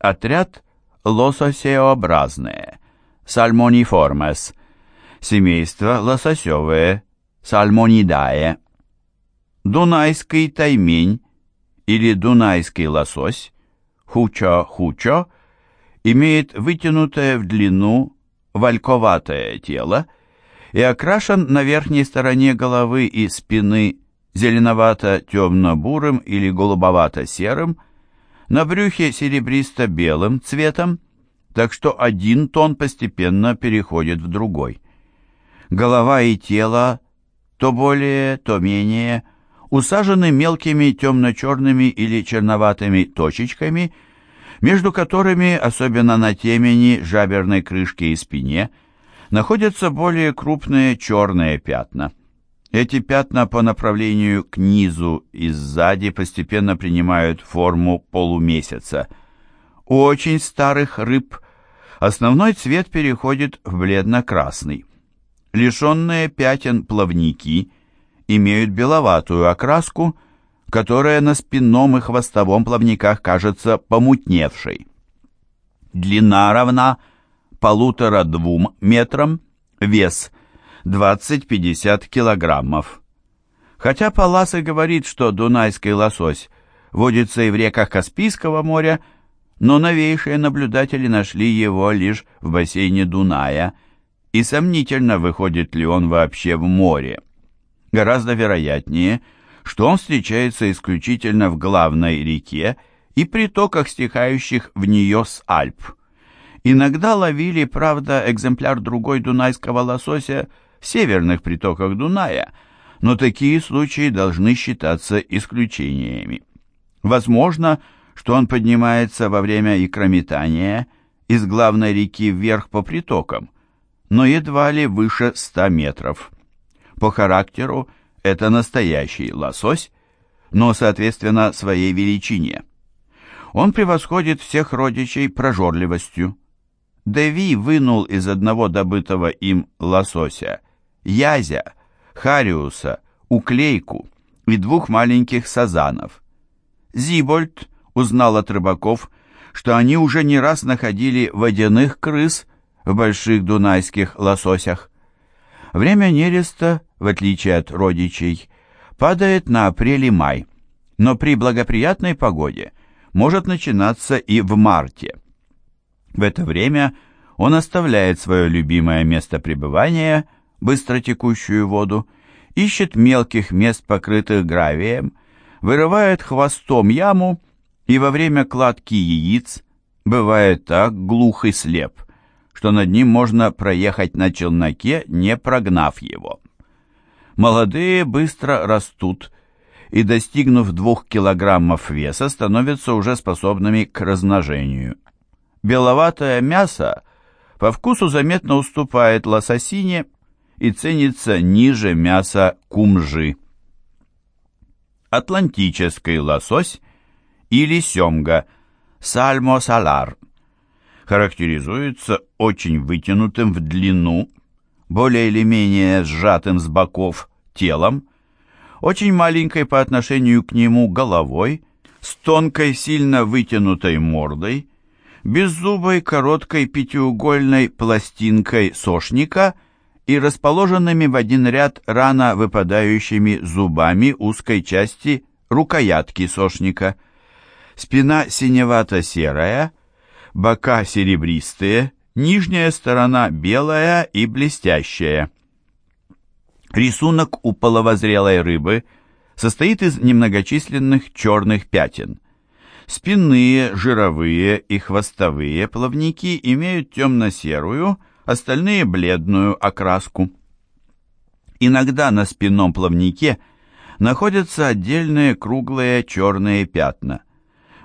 Отряд лососеобразные, сальмониформес, семейство лососевые, сальмонидае. Дунайский таймень или дунайский лосось, хучо-хучо, имеет вытянутое в длину вальковатое тело и окрашен на верхней стороне головы и спины зеленовато-темно-бурым или голубовато-серым, на брюхе серебристо-белым цветом, так что один тон постепенно переходит в другой. Голова и тело то более, то менее усажены мелкими темно-черными или черноватыми точечками, между которыми, особенно на темени, жаберной крышке и спине, находятся более крупные черные пятна. Эти пятна по направлению к низу и сзади постепенно принимают форму полумесяца. У очень старых рыб основной цвет переходит в бледно-красный. Лишенные пятен плавники имеют беловатую окраску, которая на спинном и хвостовом плавниках кажется помутневшей. Длина равна полутора-двум метрам, вес 20-50 килограммов. Хотя Палас и говорит, что дунайский лосось водится и в реках Каспийского моря, но новейшие наблюдатели нашли его лишь в бассейне Дуная, и сомнительно, выходит ли он вообще в море. Гораздо вероятнее, что он встречается исключительно в главной реке и притоках, стекающих в нее с Альп. Иногда ловили, правда, экземпляр другой дунайского лосося северных притоках Дуная, но такие случаи должны считаться исключениями. Возможно, что он поднимается во время икрометания из главной реки вверх по притокам, но едва ли выше 100 метров. По характеру это настоящий лосось, но, соответственно, своей величине. Он превосходит всех родичей прожорливостью. Деви вынул из одного добытого им лосося язя, хариуса, уклейку и двух маленьких сазанов. Зибольд узнал от рыбаков, что они уже не раз находили водяных крыс в больших дунайских лососях. Время нереста, в отличие от родичей, падает на апрель и май, но при благоприятной погоде может начинаться и в марте. В это время он оставляет свое любимое место пребывания – быстротекущую воду, ищет мелких мест, покрытых гравием, вырывает хвостом яму и во время кладки яиц бывает так глух и слеп, что над ним можно проехать на челноке, не прогнав его. Молодые быстро растут и, достигнув двух килограммов веса, становятся уже способными к размножению. Беловатое мясо по вкусу заметно уступает лососине и ценится ниже мяса кумжи. Атлантический лосось или семга сальмо-салар характеризуется очень вытянутым в длину, более или менее сжатым с боков телом, очень маленькой по отношению к нему головой, с тонкой сильно вытянутой мордой, беззубой короткой пятиугольной пластинкой сошника – и расположенными в один ряд рано выпадающими зубами узкой части рукоятки сошника. Спина синевато-серая, бока серебристые, нижняя сторона белая и блестящая. Рисунок у половозрелой рыбы состоит из немногочисленных черных пятен. Спинные, жировые и хвостовые плавники имеют темно-серую, остальные бледную окраску. Иногда на спинном плавнике находятся отдельные круглые черные пятна.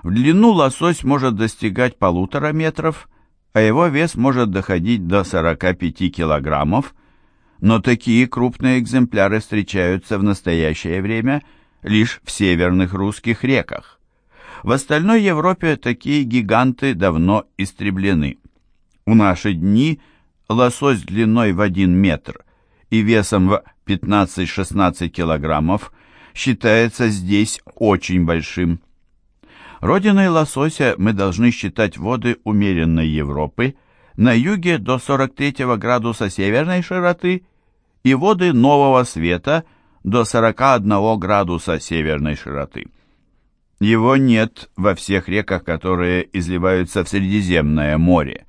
В длину лосось может достигать полутора метров, а его вес может доходить до 45 килограммов, но такие крупные экземпляры встречаются в настоящее время лишь в северных русских реках. В остальной Европе такие гиганты давно истреблены. В наши дни – лосось длиной в 1 метр и весом в 15-16 килограммов считается здесь очень большим. Родиной лосося мы должны считать воды умеренной Европы, на юге до 43 градуса северной широты и воды Нового Света до 41 градуса северной широты. Его нет во всех реках, которые изливаются в Средиземное море.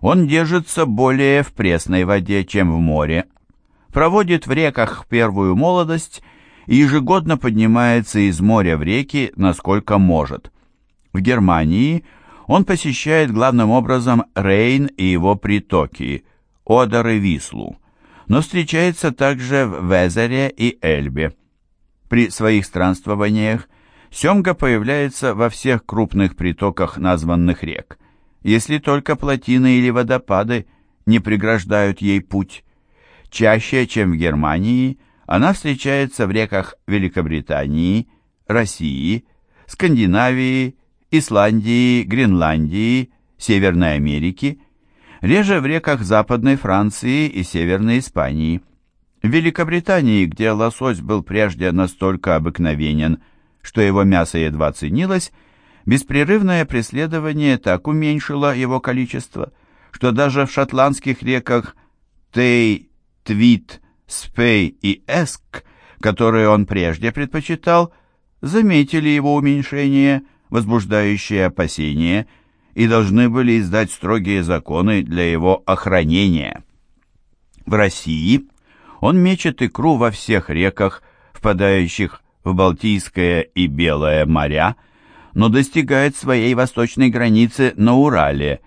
Он держится более в пресной воде, чем в море, проводит в реках первую молодость и ежегодно поднимается из моря в реки, насколько может. В Германии он посещает главным образом Рейн и его притоки, Одер и Вислу, но встречается также в Везере и Эльбе. При своих странствованиях Семга появляется во всех крупных притоках названных рек, если только плотины или водопады не преграждают ей путь. Чаще, чем в Германии, она встречается в реках Великобритании, России, Скандинавии, Исландии, Гренландии, Северной Америки, реже в реках Западной Франции и Северной Испании. В Великобритании, где лосось был прежде настолько обыкновенен, что его мясо едва ценилось, беспрерывное преследование так уменьшило его количество, что даже в шотландских реках Тей, Твит, Спей и Эск, которые он прежде предпочитал, заметили его уменьшение, возбуждающее опасения, и должны были издать строгие законы для его охранения. В России он мечет икру во всех реках, впадающих в Балтийское и Белое моря, но достигает своей восточной границы на Урале,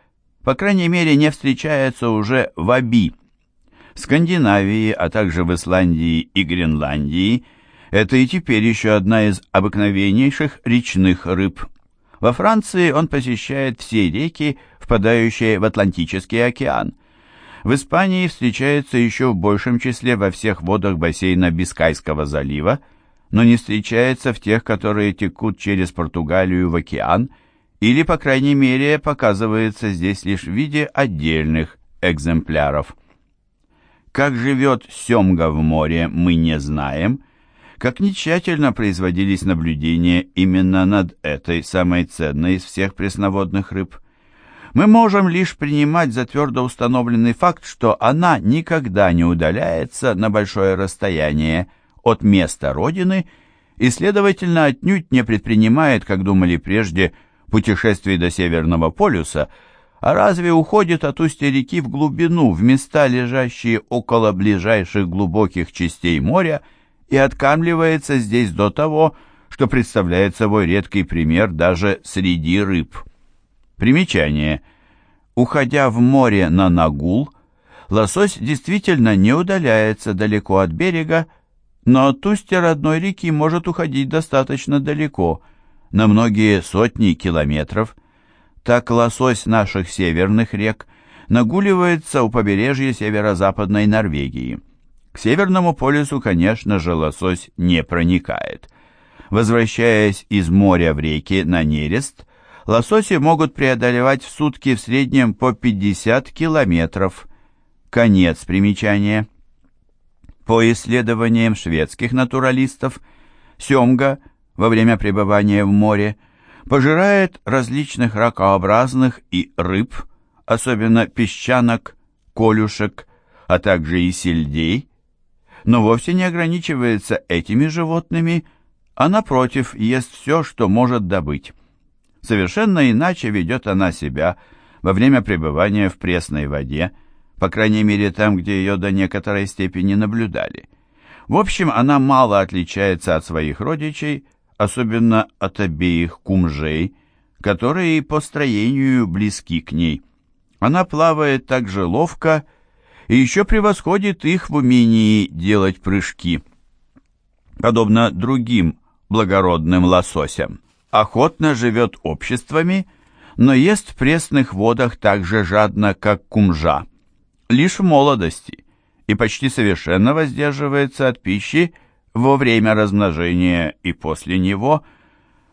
по крайней мере не встречается уже в Аби. В Скандинавии, а также в Исландии и Гренландии это и теперь еще одна из обыкновеннейших речных рыб. Во Франции он посещает все реки, впадающие в Атлантический океан. В Испании встречается еще в большем числе во всех водах бассейна Бискайского залива, но не встречается в тех, которые текут через Португалию в океан, или, по крайней мере, показывается здесь лишь в виде отдельных экземпляров. Как живет семга в море, мы не знаем, как нетщательно производились наблюдения именно над этой самой ценной из всех пресноводных рыб. Мы можем лишь принимать за твердо установленный факт, что она никогда не удаляется на большое расстояние от места родины и, следовательно, отнюдь не предпринимает, как думали прежде, путешествий до Северного полюса, а разве уходит от устья реки в глубину, в места, лежащие около ближайших глубоких частей моря, и откармливается здесь до того, что представляет собой редкий пример даже среди рыб. Примечание. Уходя в море на Нагул, лосось действительно не удаляется далеко от берега, но от устья родной реки может уходить достаточно далеко, на многие сотни километров. Так лосось наших северных рек нагуливается у побережья северо-западной Норвегии. К Северному полюсу, конечно же, лосось не проникает. Возвращаясь из моря в реки на нерест, лососи могут преодолевать в сутки в среднем по 50 километров. Конец примечания. По исследованиям шведских натуралистов, семга во время пребывания в море пожирает различных ракообразных и рыб, особенно песчанок, колюшек, а также и сельдей, но вовсе не ограничивается этими животными, а напротив ест все, что может добыть. Совершенно иначе ведет она себя во время пребывания в пресной воде, по крайней мере там, где ее до некоторой степени наблюдали. В общем, она мало отличается от своих родичей, особенно от обеих кумжей, которые по строению близки к ней. Она плавает так же ловко и еще превосходит их в умении делать прыжки. Подобно другим благородным лососям, охотно живет обществами, но ест в пресных водах так же жадно, как кумжа лишь в молодости и почти совершенно воздерживается от пищи во время размножения и после него,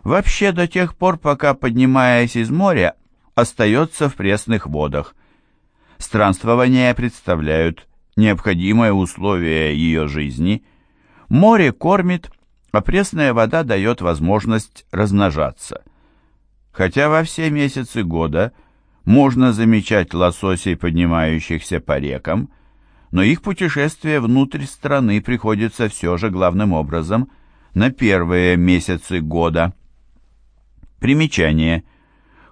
вообще до тех пор, пока, поднимаясь из моря, остается в пресных водах. Странствования представляют необходимое условие ее жизни. Море кормит, а пресная вода дает возможность размножаться. Хотя во все месяцы года можно замечать лососей, поднимающихся по рекам, но их путешествие внутрь страны приходится все же главным образом на первые месяцы года. Примечание.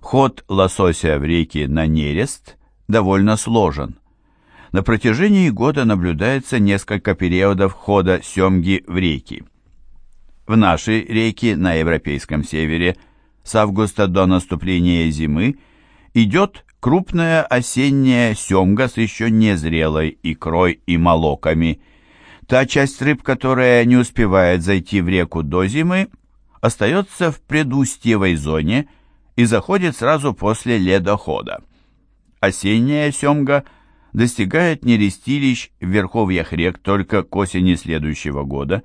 Ход лосося в реки на нерест довольно сложен. На протяжении года наблюдается несколько периодов хода семги в реки. В наши реки на Европейском севере с августа до наступления зимы идет крупная осенняя семга с еще незрелой икрой и молоками. Та часть рыб, которая не успевает зайти в реку до зимы, остается в предустьевой зоне и заходит сразу после ледохода. Осенняя семга достигает нерестилищ в верховьях рек только к осени следующего года,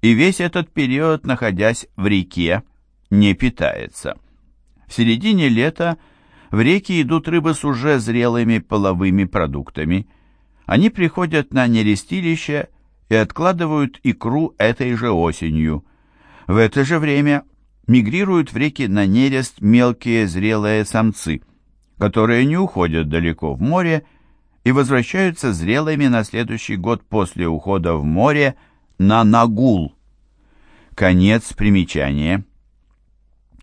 и весь этот период, находясь в реке, не питается. В середине лета в реки идут рыбы с уже зрелыми половыми продуктами. Они приходят на нерестилище и откладывают икру этой же осенью. В это же время мигрируют в реки на нерест мелкие зрелые самцы, которые не уходят далеко в море и возвращаются зрелыми на следующий год после ухода в море на Нагул. Конец примечания.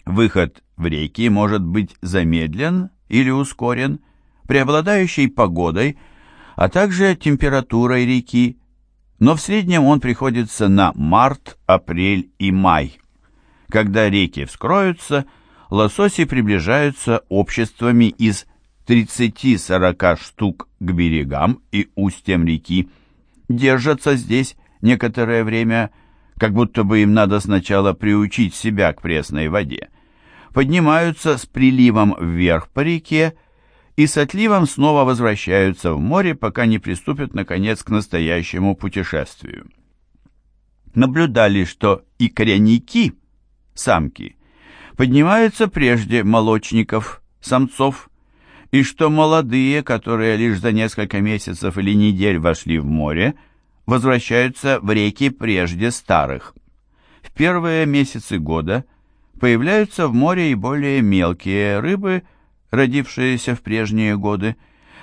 Выход в реки может быть замедлен или ускорен преобладающей погодой, а также температурой реки, но в среднем он приходится на март, апрель и май. Когда реки вскроются, лососи приближаются обществами из 30-40 штук к берегам и устьям реки, держатся здесь некоторое время, как будто бы им надо сначала приучить себя к пресной воде поднимаются с приливом вверх по реке и с отливом снова возвращаются в море, пока не приступят, наконец, к настоящему путешествию. Наблюдали, что и коренники, самки, поднимаются прежде молочников, самцов, и что молодые, которые лишь за несколько месяцев или недель вошли в море, возвращаются в реки прежде старых. В первые месяцы года – появляются в море и более мелкие рыбы, родившиеся в прежние годы,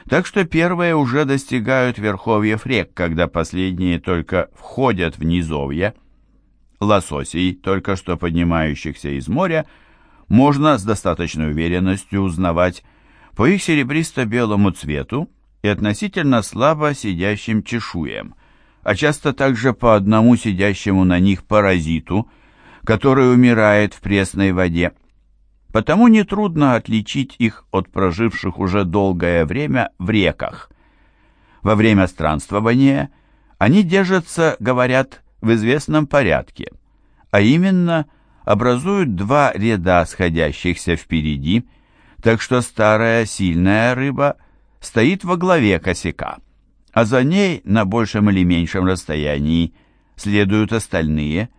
так что первые уже достигают верховьев рек, когда последние только входят в низовья. Лососей, только что поднимающихся из моря, можно с достаточной уверенностью узнавать по их серебристо-белому цвету и относительно слабо сидящим чешуям, а часто также по одному сидящему на них паразиту – который умирает в пресной воде. Потому нетрудно отличить их от проживших уже долгое время в реках. Во время странствования они держатся, говорят, в известном порядке, а именно образуют два ряда сходящихся впереди, так что старая сильная рыба стоит во главе косяка, а за ней на большем или меньшем расстоянии следуют остальные –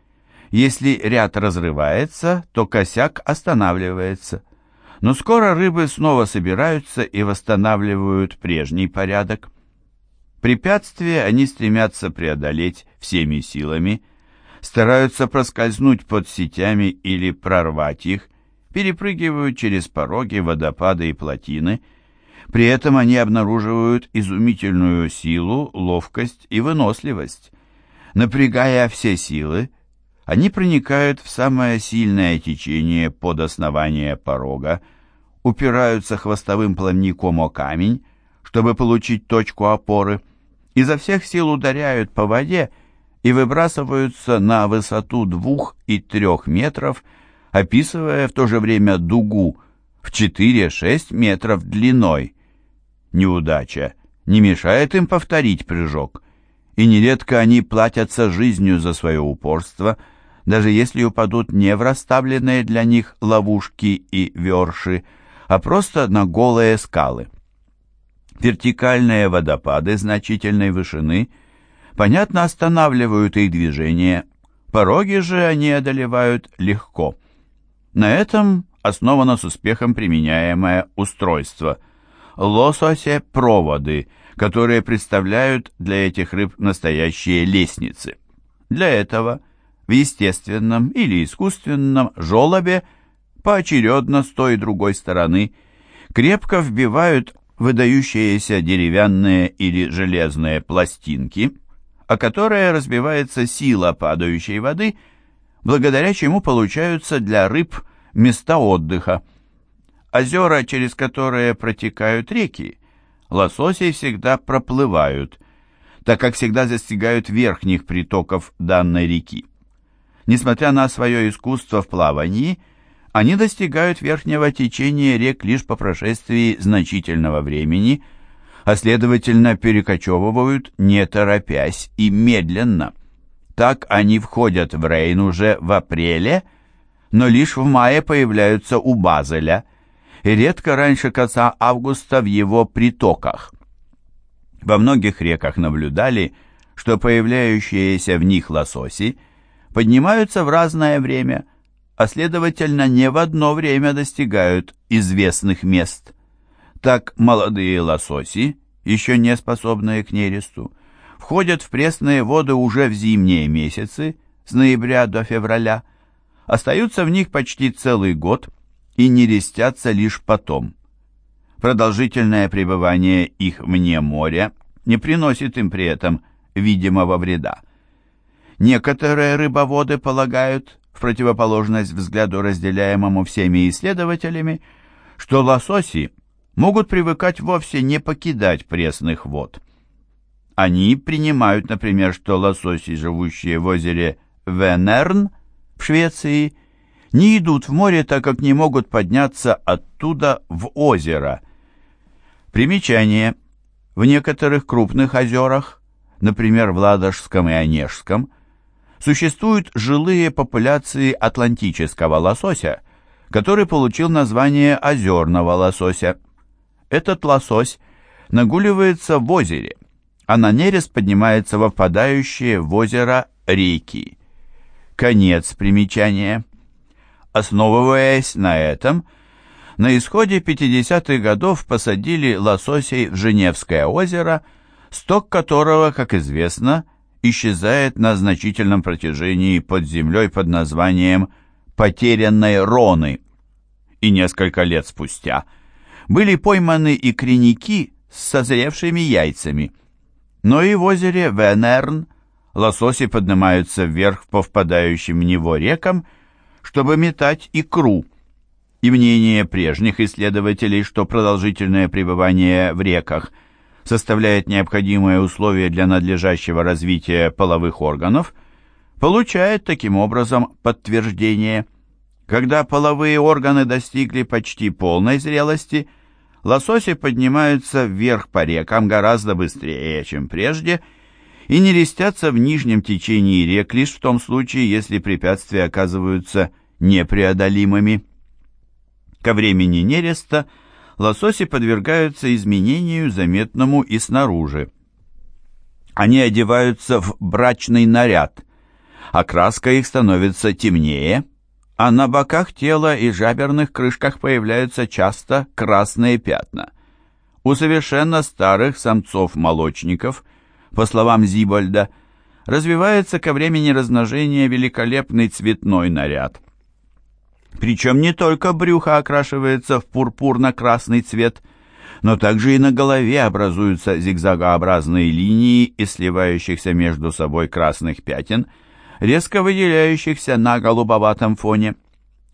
если ряд разрывается, то косяк останавливается. Но скоро рыбы снова собираются и восстанавливают прежний порядок. Препятствия они стремятся преодолеть всеми силами, стараются проскользнуть под сетями или прорвать их, перепрыгивают через пороги, водопады и плотины. При этом они обнаруживают изумительную силу, ловкость и выносливость. Напрягая все силы, они проникают в самое сильное течение под основание порога, упираются хвостовым плавником о камень, чтобы получить точку опоры, изо всех сил ударяют по воде и выбрасываются на высоту двух и трех метров, описывая в то же время дугу в 4-6 метров длиной. Неудача не мешает им повторить прыжок, и нередко они платятся жизнью за свое упорство – даже если упадут не в расставленные для них ловушки и верши, а просто на голые скалы. Вертикальные водопады значительной вышины, понятно, останавливают их движение, пороги же они одолевают легко. На этом основано с успехом применяемое устройство – лососе-проводы, которые представляют для этих рыб настоящие лестницы. Для этого – в естественном или искусственном желобе поочередно с той и другой стороны крепко вбивают выдающиеся деревянные или железные пластинки, о которые разбивается сила падающей воды, благодаря чему получаются для рыб места отдыха. Озера, через которые протекают реки, лососи всегда проплывают, так как всегда застигают верхних притоков данной реки. Несмотря на свое искусство в плавании, они достигают верхнего течения рек лишь по прошествии значительного времени, а следовательно перекочевывают не торопясь и медленно. Так они входят в Рейн уже в апреле, но лишь в мае появляются у Базеля, и редко раньше конца августа в его притоках. Во многих реках наблюдали, что появляющиеся в них лососи поднимаются в разное время – а следовательно не в одно время достигают известных мест. Так молодые лососи, еще не способные к нересту, входят в пресные воды уже в зимние месяцы, с ноября до февраля, остаются в них почти целый год и нерестятся лишь потом. Продолжительное пребывание их вне моря не приносит им при этом видимого вреда. Некоторые рыбоводы полагают, в противоположность взгляду, разделяемому всеми исследователями, что лососи могут привыкать вовсе не покидать пресных вод. Они принимают, например, что лососи, живущие в озере Венерн в Швеции, не идут в море, так как не могут подняться оттуда в озеро. Примечание. В некоторых крупных озерах, например, в Ладожском и Онежском, существуют жилые популяции атлантического лосося, который получил название озерного лосося. Этот лосось нагуливается в озере, а на нерест поднимается во впадающие в озеро реки. Конец примечания. Основываясь на этом, на исходе 50-х годов посадили лососей в Женевское озеро, сток которого, как известно, исчезает на значительном протяжении под землей под названием «потерянной Роны». И несколько лет спустя были пойманы и креники с созревшими яйцами. Но и в озере Венерн лососи поднимаются вверх по впадающим в него рекам, чтобы метать икру. И мнение прежних исследователей, что продолжительное пребывание в реках – составляет необходимые условия для надлежащего развития половых органов, получает таким образом подтверждение. Когда половые органы достигли почти полной зрелости, лососи поднимаются вверх по рекам гораздо быстрее, чем прежде, и не рестятся в нижнем течении рек лишь в том случае, если препятствия оказываются непреодолимыми. Ко времени нереста – лососи подвергаются изменению заметному и снаружи. Они одеваются в брачный наряд, окраска их становится темнее, а на боках тела и жаберных крышках появляются часто красные пятна. У совершенно старых самцов-молочников, по словам Зибольда, развивается ко времени размножения великолепный цветной наряд – причем не только брюхо окрашивается в пурпурно-красный цвет, но также и на голове образуются зигзагообразные линии из сливающихся между собой красных пятен, резко выделяющихся на голубоватом фоне.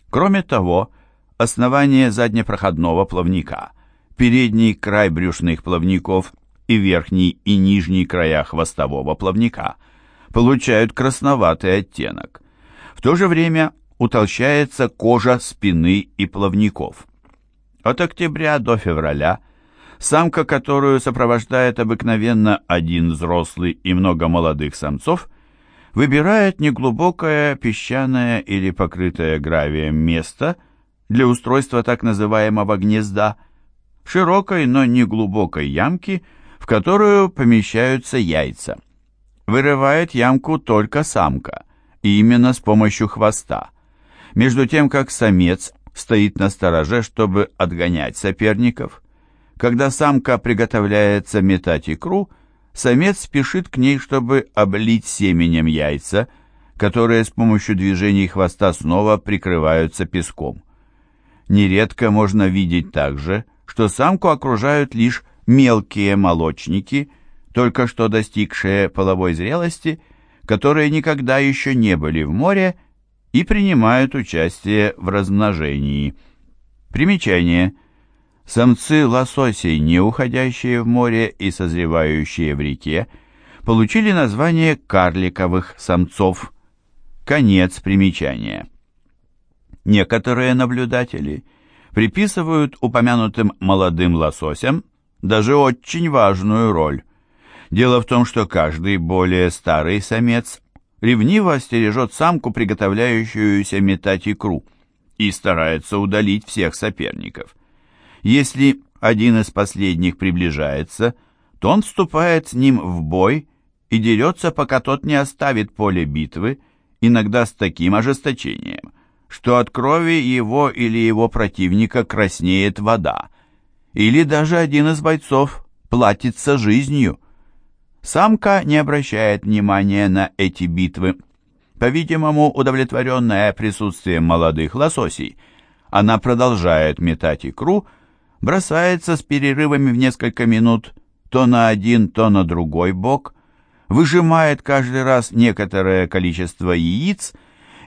Кроме того, основание заднепроходного плавника, передний край брюшных плавников и верхний и нижний края хвостового плавника получают красноватый оттенок. В то же время утолщается кожа спины и плавников. От октября до февраля самка, которую сопровождает обыкновенно один взрослый и много молодых самцов, выбирает неглубокое песчаное или покрытое гравием место для устройства так называемого гнезда, в широкой, но не глубокой ямке, в которую помещаются яйца. Вырывает ямку только самка, именно с помощью хвоста между тем как самец стоит на стороже, чтобы отгонять соперников. Когда самка приготовляется метать икру, самец спешит к ней, чтобы облить семенем яйца, которые с помощью движений хвоста снова прикрываются песком. Нередко можно видеть также, что самку окружают лишь мелкие молочники, только что достигшие половой зрелости, которые никогда еще не были в море и принимают участие в размножении. Примечание. Самцы лососей, не уходящие в море и созревающие в реке, получили название карликовых самцов. Конец примечания. Некоторые наблюдатели приписывают упомянутым молодым лососям даже очень важную роль. Дело в том, что каждый более старый самец ревниво стережет самку, приготовляющуюся метать икру, и старается удалить всех соперников. Если один из последних приближается, то он вступает с ним в бой и дерется, пока тот не оставит поле битвы, иногда с таким ожесточением, что от крови его или его противника краснеет вода, или даже один из бойцов платится жизнью. Самка не обращает внимания на эти битвы. По-видимому, удовлетворенная присутствием молодых лососей, она продолжает метать икру, бросается с перерывами в несколько минут то на один, то на другой бок, выжимает каждый раз некоторое количество яиц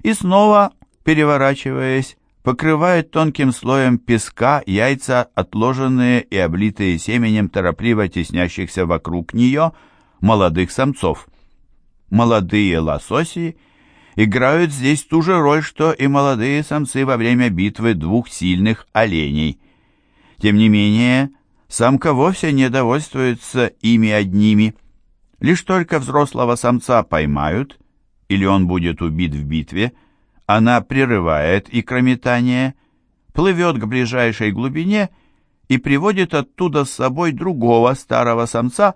и снова, переворачиваясь, покрывает тонким слоем песка яйца, отложенные и облитые семенем торопливо теснящихся вокруг нее – молодых самцов. Молодые лососи играют здесь ту же роль, что и молодые самцы во время битвы двух сильных оленей. Тем не менее, самка вовсе не довольствуется ими одними. Лишь только взрослого самца поймают, или он будет убит в битве, она прерывает икрометание, плывет к ближайшей глубине и приводит оттуда с собой другого старого самца,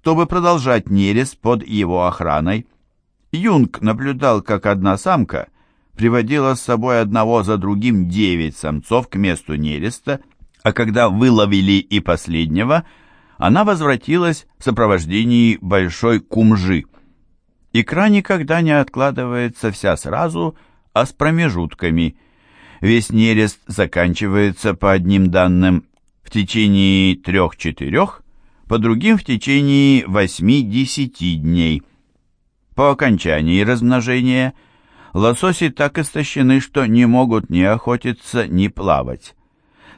чтобы продолжать нерест под его охраной. Юнг наблюдал, как одна самка приводила с собой одного за другим девять самцов к месту нереста, а когда выловили и последнего, она возвратилась в сопровождении большой кумжи. Икра никогда не откладывается вся сразу, а с промежутками. Весь нерест заканчивается, по одним данным, в течение трех-четырех, по другим в течение 8-10 дней. По окончании размножения лососи так истощены, что не могут ни охотиться, ни плавать.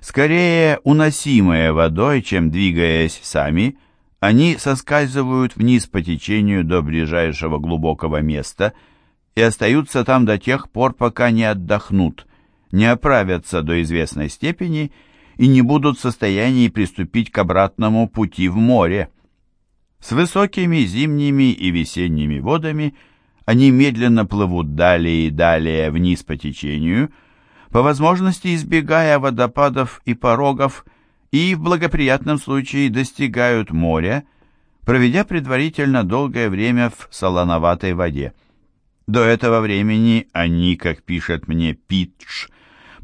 Скорее уносимые водой, чем двигаясь сами, они соскальзывают вниз по течению до ближайшего глубокого места и остаются там до тех пор, пока не отдохнут, не оправятся до известной степени и, и не будут в состоянии приступить к обратному пути в море. С высокими зимними и весенними водами они медленно плывут далее и далее вниз по течению, по возможности избегая водопадов и порогов, и в благоприятном случае достигают моря, проведя предварительно долгое время в солоноватой воде. До этого времени они, как пишет мне Питч,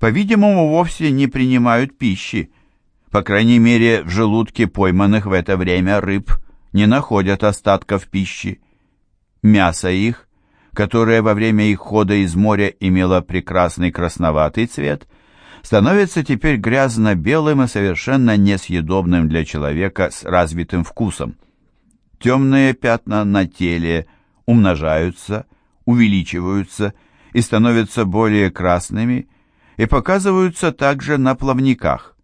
по-видимому, вовсе не принимают пищи. По крайней мере, в желудке пойманных в это время рыб не находят остатков пищи. Мясо их, которое во время их хода из моря имело прекрасный красноватый цвет, становится теперь грязно-белым и совершенно несъедобным для человека с развитым вкусом. Темные пятна на теле умножаются, увеличиваются и становятся более красными, и показываются также на плавниках.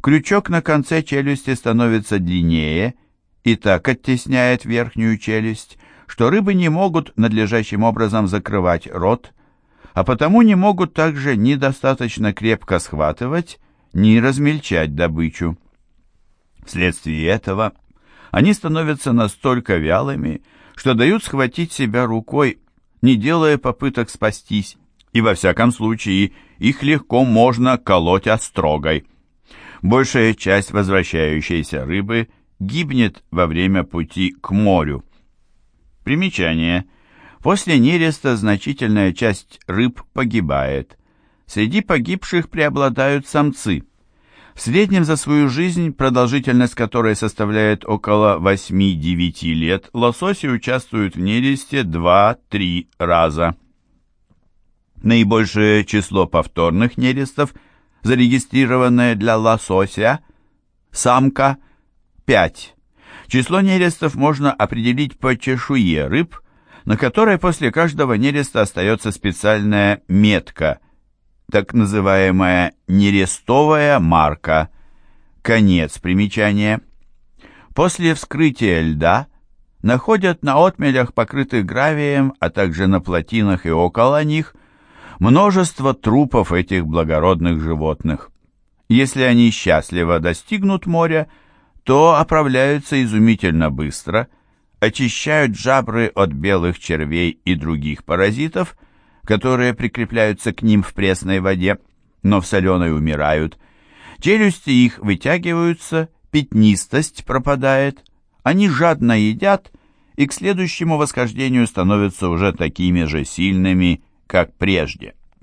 Крючок на конце челюсти становится длиннее и так оттесняет верхнюю челюсть, что рыбы не могут надлежащим образом закрывать рот, а потому не могут также ни достаточно крепко схватывать, ни размельчать добычу. Вследствие этого они становятся настолько вялыми, что дают схватить себя рукой, не делая попыток спастись, и во всяком случае их легко можно колоть острогой. Большая часть возвращающейся рыбы гибнет во время пути к морю. Примечание. После нереста значительная часть рыб погибает. Среди погибших преобладают самцы. В среднем за свою жизнь, продолжительность которой составляет около 8-9 лет, лососи участвуют в нересте 2-3 раза. Наибольшее число повторных нерестов зарегистрированное для лосося, самка – 5. Число нерестов можно определить по чешуе рыб, на которой после каждого нереста остается специальная метка, так называемая нерестовая марка. Конец примечания. После вскрытия льда находят на отмелях, покрытых гравием, а также на плотинах и около них, множество трупов этих благородных животных. Если они счастливо достигнут моря, то оправляются изумительно быстро, очищают жабры от белых червей и других паразитов, которые прикрепляются к ним в пресной воде, но в соленой умирают. Челюсти их вытягиваются, пятнистость пропадает, они жадно едят и к следующему восхождению становятся уже такими же сильными, как прежде.